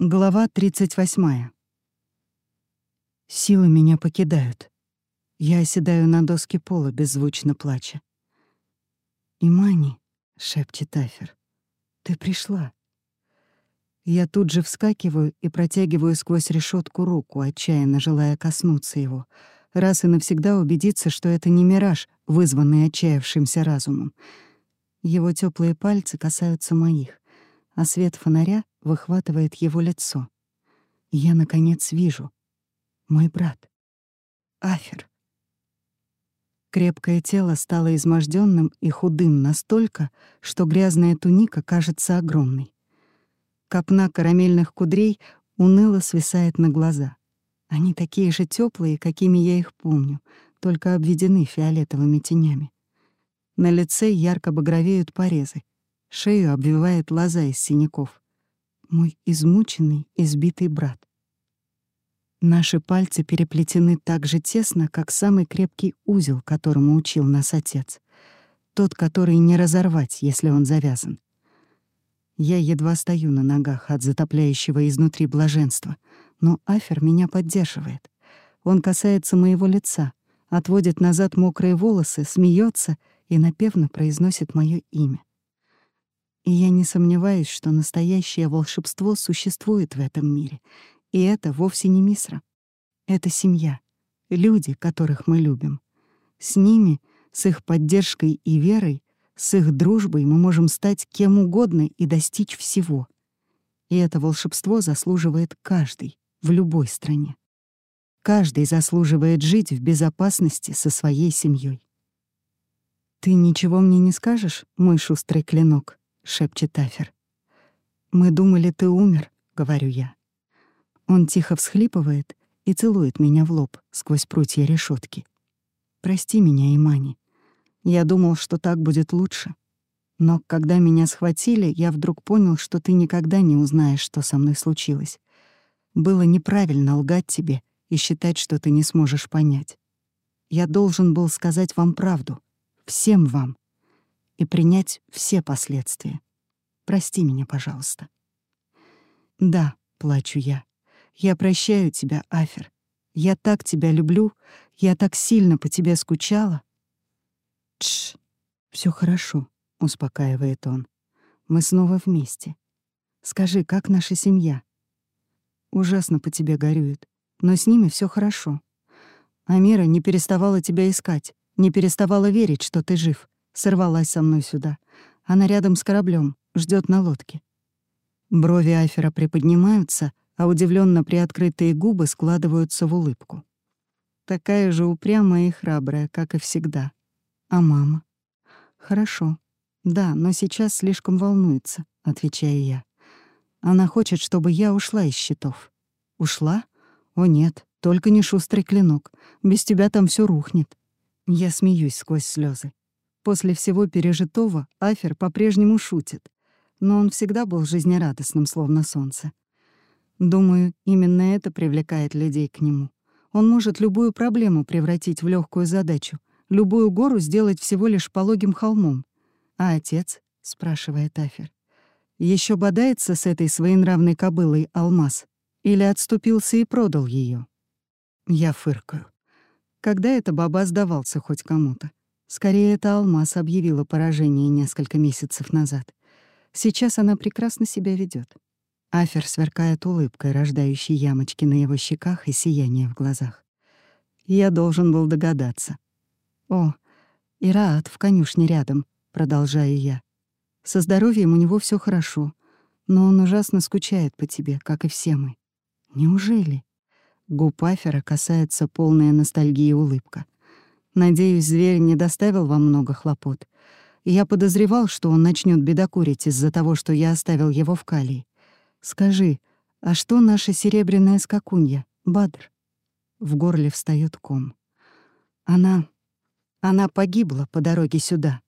Глава 38. Силы меня покидают. Я оседаю на доске пола, беззвучно плача. «Имани», — шепчет Афер, — «ты пришла». Я тут же вскакиваю и протягиваю сквозь решетку руку, отчаянно желая коснуться его, раз и навсегда убедиться, что это не мираж, вызванный отчаявшимся разумом. Его теплые пальцы касаются моих, а свет фонаря выхватывает его лицо. Я, наконец, вижу. Мой брат. Афер. Крепкое тело стало изможденным и худым настолько, что грязная туника кажется огромной. Копна карамельных кудрей уныло свисает на глаза. Они такие же теплые, какими я их помню, только обведены фиолетовыми тенями. На лице ярко багровеют порезы. Шею обвивает лоза из синяков мой измученный, избитый брат. Наши пальцы переплетены так же тесно, как самый крепкий узел, которому учил нас отец. Тот, который не разорвать, если он завязан. Я едва стою на ногах от затопляющего изнутри блаженства, но Афер меня поддерживает. Он касается моего лица, отводит назад мокрые волосы, смеется и напевно произносит мое имя. И я не сомневаюсь, что настоящее волшебство существует в этом мире. И это вовсе не Мисра. Это семья, люди, которых мы любим. С ними, с их поддержкой и верой, с их дружбой мы можем стать кем угодно и достичь всего. И это волшебство заслуживает каждый в любой стране. Каждый заслуживает жить в безопасности со своей семьей. «Ты ничего мне не скажешь, мой шустрый клинок?» Шепчет Афер. «Мы думали, ты умер», — говорю я. Он тихо всхлипывает и целует меня в лоб сквозь прутья решетки. «Прости меня, Имани. Я думал, что так будет лучше. Но когда меня схватили, я вдруг понял, что ты никогда не узнаешь, что со мной случилось. Было неправильно лгать тебе и считать, что ты не сможешь понять. Я должен был сказать вам правду, всем вам, и принять все последствия. Прости меня, пожалуйста. Да, плачу я. Я прощаю тебя, Афер. Я так тебя люблю, я так сильно по тебе скучала. Тш, все хорошо, успокаивает он. Мы снова вместе. Скажи, как наша семья? Ужасно по тебе горюет, но с ними все хорошо. Амира не переставала тебя искать, не переставала верить, что ты жив сорвалась со мной сюда. Она рядом с кораблем, ждет на лодке. Брови Афера приподнимаются, а удивленно приоткрытые губы складываются в улыбку. Такая же упрямая и храбрая, как и всегда. А мама? Хорошо. Да, но сейчас слишком волнуется, отвечаю я. Она хочет, чтобы я ушла из счетов. Ушла? О нет, только не шустрый клинок. Без тебя там все рухнет. Я смеюсь сквозь слезы. После всего пережитого Афер по-прежнему шутит, но он всегда был жизнерадостным, словно солнце. Думаю, именно это привлекает людей к нему. Он может любую проблему превратить в легкую задачу, любую гору сделать всего лишь пологим холмом. «А отец?» — спрашивает Афер. Еще бодается с этой своенравной кобылой алмаз? Или отступился и продал ее? Я фыркаю. Когда это баба сдавался хоть кому-то? Скорее, это Алмаз объявила поражение несколько месяцев назад. Сейчас она прекрасно себя ведет. Афер сверкает улыбкой, рождающей ямочки на его щеках и сияние в глазах. Я должен был догадаться. «О, Ираат в конюшне рядом», — продолжаю я. «Со здоровьем у него все хорошо, но он ужасно скучает по тебе, как и все мы». «Неужели?» Губ Афера касается полная ностальгии улыбка — Надеюсь, зверь не доставил вам много хлопот. Я подозревал, что он начнет бедокурить из-за того, что я оставил его в калии. Скажи, а что наша серебряная скакунья, Бадр? В горле встает ком. Она... она погибла по дороге сюда.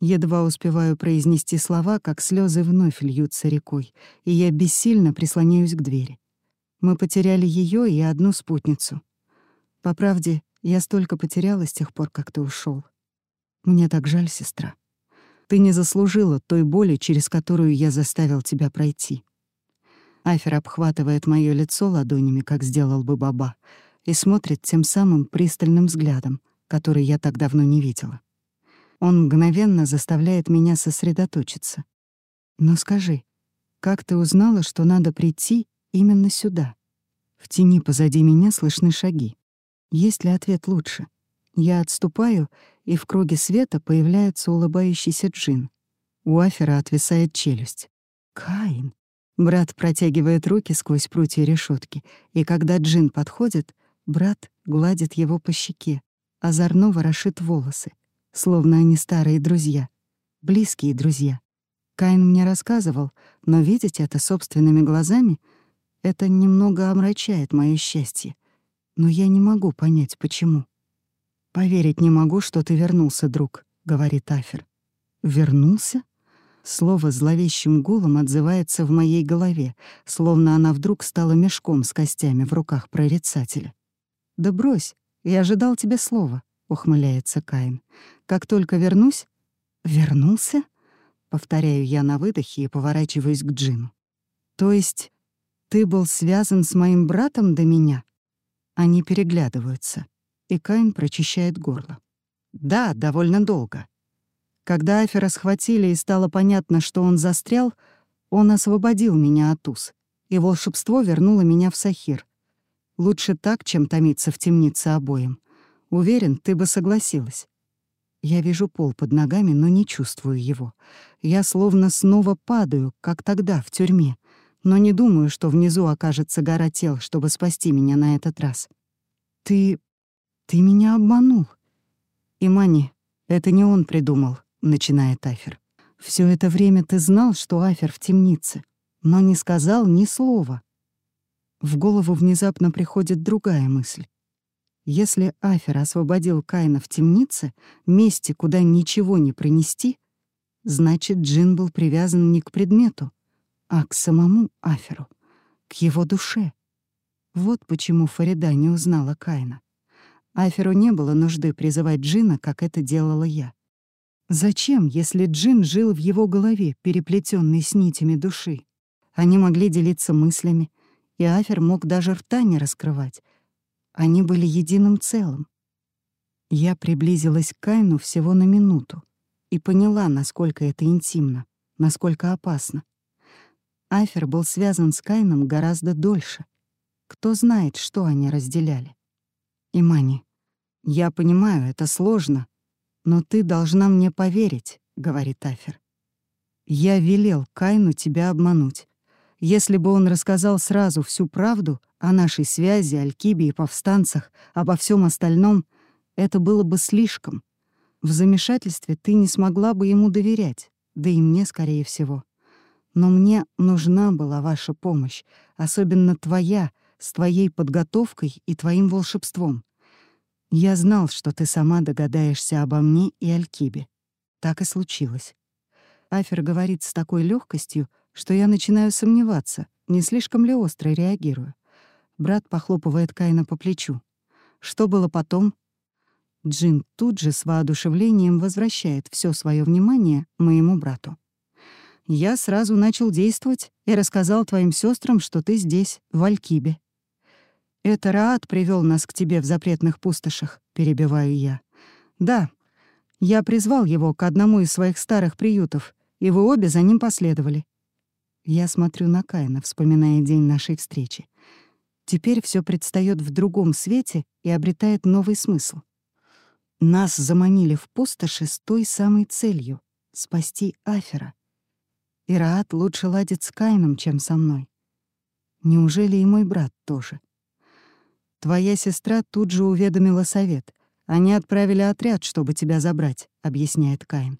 Едва успеваю произнести слова, как слезы вновь льются рекой, и я бессильно прислоняюсь к двери. Мы потеряли ее и одну спутницу. По правде, я столько потеряла с тех пор, как ты ушел. Мне так жаль, сестра. Ты не заслужила той боли, через которую я заставил тебя пройти. Афер обхватывает моё лицо ладонями, как сделал бы Баба, и смотрит тем самым пристальным взглядом, который я так давно не видела. Он мгновенно заставляет меня сосредоточиться. «Но скажи, как ты узнала, что надо прийти именно сюда?» В тени позади меня слышны шаги. Есть ли ответ лучше? Я отступаю, и в круге света появляется улыбающийся Джин. У Афера отвисает челюсть. «Каин!» Брат протягивает руки сквозь прутья решетки, и когда Джин подходит, брат гладит его по щеке, озорно ворошит волосы, словно они старые друзья, близкие друзья. Каин мне рассказывал, но видеть это собственными глазами — это немного омрачает мое счастье. Но я не могу понять, почему. «Поверить не могу, что ты вернулся, друг», — говорит Афер. «Вернулся?» Слово зловещим гулом отзывается в моей голове, словно она вдруг стала мешком с костями в руках прорицателя. «Да брось, я ожидал тебе слова», — ухмыляется Каин. «Как только вернусь...» «Вернулся?» — повторяю я на выдохе и поворачиваюсь к Джину. «То есть ты был связан с моим братом до меня?» Они переглядываются, и Каин прочищает горло. «Да, довольно долго. Когда Афера схватили и стало понятно, что он застрял, он освободил меня от уз, и волшебство вернуло меня в Сахир. Лучше так, чем томиться в темнице обоим. Уверен, ты бы согласилась. Я вижу пол под ногами, но не чувствую его. Я словно снова падаю, как тогда, в тюрьме, но не думаю, что внизу окажется гора тел, чтобы спасти меня на этот раз. Ты... ты меня обманул. Имани, это не он придумал. — начинает Афер. Все это время ты знал, что Афер в темнице, но не сказал ни слова». В голову внезапно приходит другая мысль. Если Афер освободил Каина в темнице, месте, куда ничего не принести, значит, Джин был привязан не к предмету, а к самому Аферу, к его душе. Вот почему Фарида не узнала Каина. Аферу не было нужды призывать Джина, как это делала я. Зачем, если Джин жил в его голове, переплетенный с нитями души? Они могли делиться мыслями, и Афер мог даже рта не раскрывать. Они были единым целым. Я приблизилась к Кайну всего на минуту и поняла, насколько это интимно, насколько опасно. Афер был связан с Кайном гораздо дольше. Кто знает, что они разделяли. Имани, я понимаю, это сложно, «Но ты должна мне поверить», — говорит Афер. «Я велел Кайну тебя обмануть. Если бы он рассказал сразу всю правду о нашей связи, Алькибе и повстанцах, обо всем остальном, это было бы слишком. В замешательстве ты не смогла бы ему доверять, да и мне, скорее всего. Но мне нужна была ваша помощь, особенно твоя, с твоей подготовкой и твоим волшебством. Я знал, что ты сама догадаешься обо мне и Алькибе. Так и случилось. Афер говорит с такой легкостью, что я начинаю сомневаться, не слишком ли остро реагирую. Брат похлопывает Кайна по плечу. Что было потом? Джин тут же с воодушевлением возвращает все свое внимание моему брату. Я сразу начал действовать и рассказал твоим сестрам, что ты здесь, в Алькибе. «Это Раат привел нас к тебе в запретных пустошах», — перебиваю я. «Да, я призвал его к одному из своих старых приютов, и вы обе за ним последовали». Я смотрю на Каина, вспоминая день нашей встречи. Теперь все предстает в другом свете и обретает новый смысл. Нас заманили в пустоши с той самой целью — спасти Афера. Ираат лучше ладит с Каином, чем со мной. Неужели и мой брат тоже? Твоя сестра тут же уведомила совет. Они отправили отряд, чтобы тебя забрать», — объясняет Каин.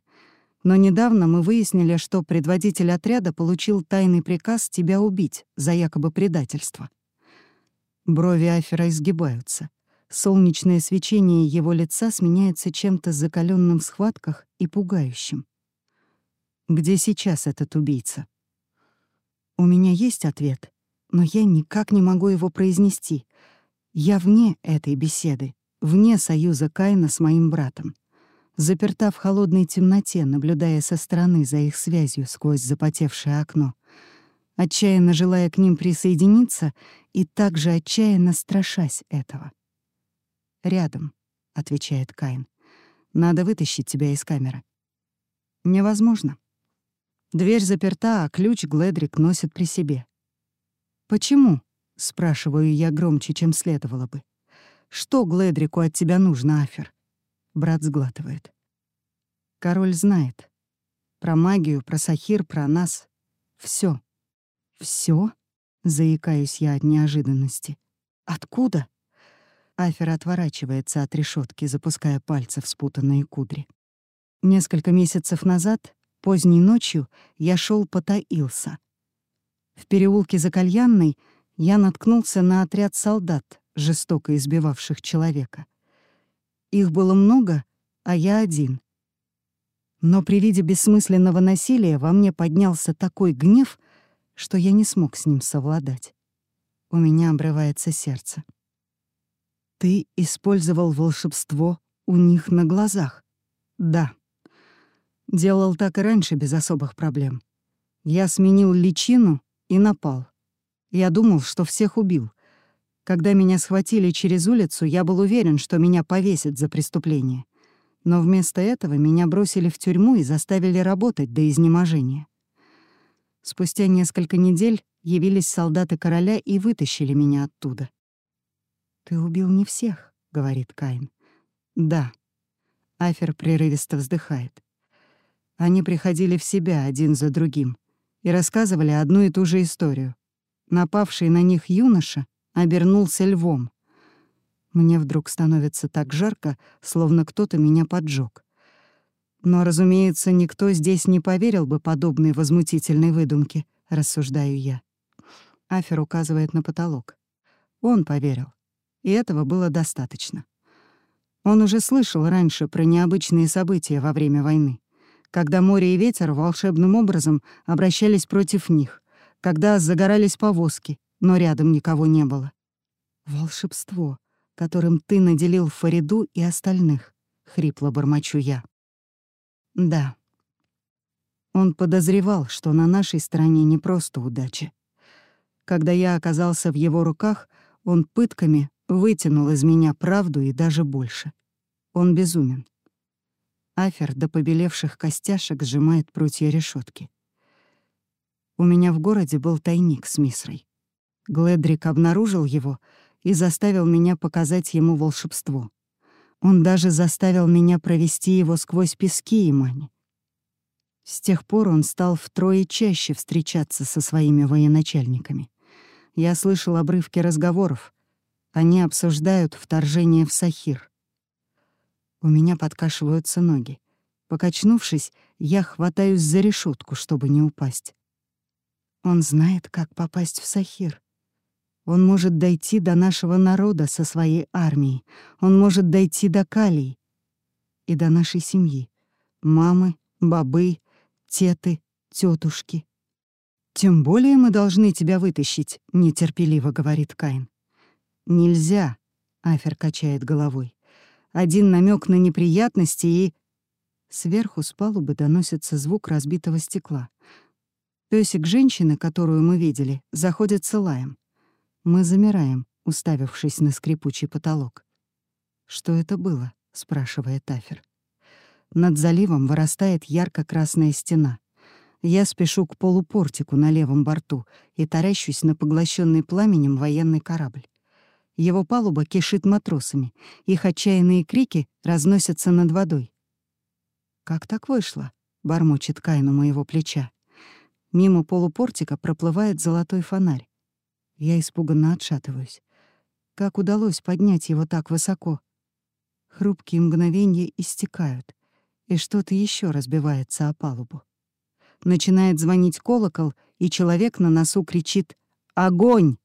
«Но недавно мы выяснили, что предводитель отряда получил тайный приказ тебя убить за якобы предательство». Брови Афера изгибаются. Солнечное свечение его лица сменяется чем-то закаленным в схватках и пугающим. «Где сейчас этот убийца?» «У меня есть ответ, но я никак не могу его произнести», я вне этой беседы, вне союза Каина с моим братом. Заперта в холодной темноте, наблюдая со стороны за их связью сквозь запотевшее окно. отчаянно желая к ним присоединиться и также отчаянно страшась этого. «Рядом», — отвечает Каин. «Надо вытащить тебя из камеры». «Невозможно». Дверь заперта, а ключ Гледрик носит при себе. «Почему?» — спрашиваю я громче, чем следовало бы. «Что Гледрику от тебя нужно, Афер?» Брат сглатывает. Король знает. Про магию, про Сахир, про нас. Все. Все? Заикаюсь я от неожиданности. Откуда? Афер отворачивается от решетки, запуская пальцы в спутанные кудри. Несколько месяцев назад, поздней ночью, я шел по Таилса. В переулке за Кальянной я наткнулся на отряд солдат, жестоко избивавших человека. Их было много, а я один. Но при виде бессмысленного насилия во мне поднялся такой гнев, что я не смог с ним совладать. У меня обрывается сердце. Ты использовал волшебство у них на глазах? Да. Делал так и раньше без особых проблем. Я сменил личину и напал. Я думал, что всех убил. Когда меня схватили через улицу, я был уверен, что меня повесят за преступление — но вместо этого меня бросили в тюрьму и заставили работать до изнеможения. Спустя несколько недель явились солдаты короля и вытащили меня оттуда. «Ты убил не всех», — говорит Каин. «Да». Афер прерывисто вздыхает. Они приходили в себя один за другим и рассказывали одну и ту же историю. Напавший на них юноша обернулся львом, мне вдруг становится так жарко, словно кто-то меня поджег. Но, разумеется, никто здесь не поверил бы подобной возмутительной выдумке, рассуждаю я. Афер указывает на потолок. Он поверил. И этого было достаточно. Он уже слышал раньше про необычные события во время войны, когда море и ветер волшебным образом обращались против них, когда загорались повозки, но рядом никого не было. Волшебство которым ты наделил Фариду и остальных», — хрипло бормочу я. «Да». Он подозревал, что на нашей стороне не просто удача. Когда я оказался в его руках, он пытками вытянул из меня правду и даже больше. Он безумен. Афер до побелевших костяшек сжимает прутья решетки. У меня в городе был тайник с Мисрой. Гледрик обнаружил его — и заставил меня показать ему волшебство. Он даже заставил меня провести его сквозь пески и мани. С тех пор он стал втрое чаще встречаться со своими военачальниками. Я слышал обрывки разговоров. Они обсуждают вторжение в Сахир. У меня подкашиваются ноги. Покачнувшись, я хватаюсь за решетку, чтобы не упасть. Он знает, как попасть в Сахир. Он может дойти до нашего народа со своей армией. Он может дойти до Калий и до нашей семьи. Мамы, бабы, теты, тетушки. «Тем более мы должны тебя вытащить», — нетерпеливо говорит Каин. «Нельзя», — Афер качает головой. «Один намек на неприятности и...» Сверху с палубы доносится звук разбитого стекла. Пёсик женщины, которую мы видели, заходит с лаем. Мы замираем, уставившись на скрипучий потолок. «Что это было?» — спрашивает Афер. Над заливом вырастает ярко-красная стена. Я спешу к полупортику на левом борту и таращусь на поглощенный пламенем военный корабль. Его палуба кишит матросами, их отчаянные крики разносятся над водой. «Как так вышло?» — бормочет Кайн у моего плеча. Мимо полупортика проплывает золотой фонарь. Я испуганно отшатываюсь. Как удалось поднять его так высоко? Хрупкие мгновения истекают, и что-то еще разбивается о палубу. Начинает звонить колокол, и человек на носу кричит «Огонь!».